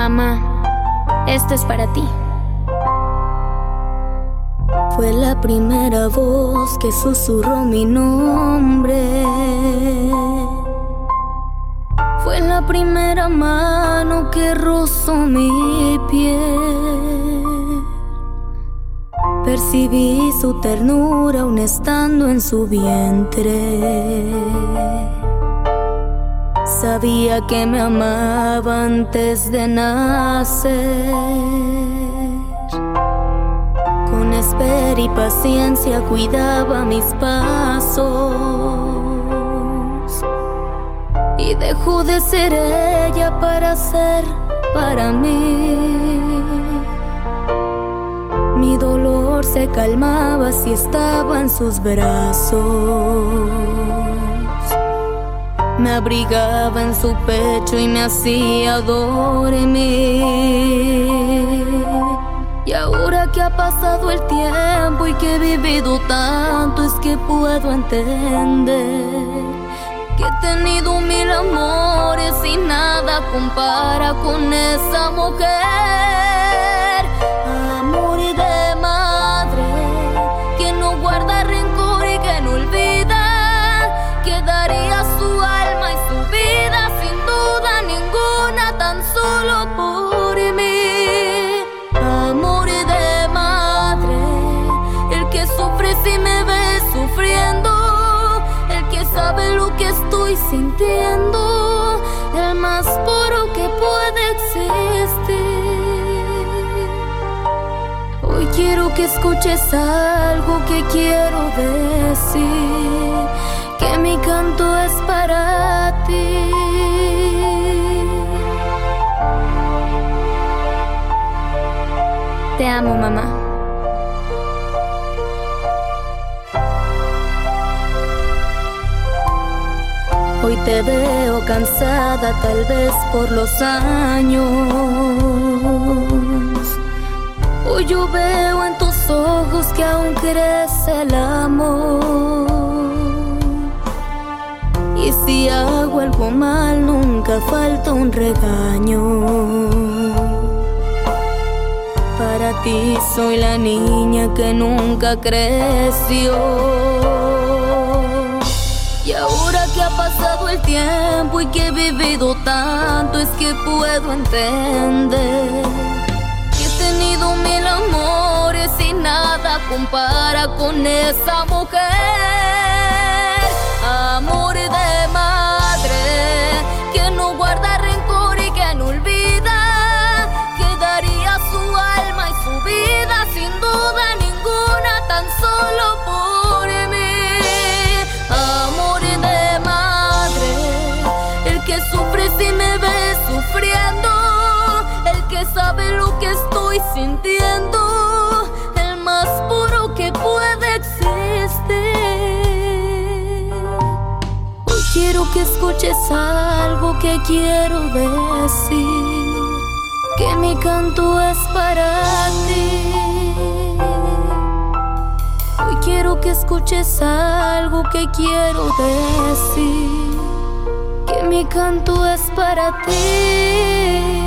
Mamá, esto es para ti. Fue la primera voz que susurró mi nombre. Fue la primera mano que rozó mi piel. Percibí su ternura aún estando en su vientre. Sabía que me amaba antes de nacer. Con espera y paciencia cuidaba mis pasos. Y dejó de ser ella para ser para mí. Mi dolor se calmaba si estaba en sus brazos. Me abrigaba en su pecho y me hacía dormir. Y ahora que ha pasado el tiempo y que he vivido tanto, es que puedo entender que he tenido mil amores y nada compara con esa mujer. Sintiendo el más puro que puede existir. Hoy quiero que escuches algo que quiero decir, que mi canto es para ti. Te amo, mamá. Hoy te veo cansada tal vez por los años. Hoy yo veo en tus ojos que aún crece el amor. Y si hago algo mal nunca falta un regaño. Para ti soy la niña que nunca creció. Pasado el tiempo y que he vivido tanto, es que puedo entender que he tenido mil amores y nada compara con esa mujer. Sintiendo, el más puro que puede existir. Hoy quiero que escuches algo que quiero decir, que mi canto es para ti. Hoy quiero que escuches algo que quiero decir mi canto es para ti.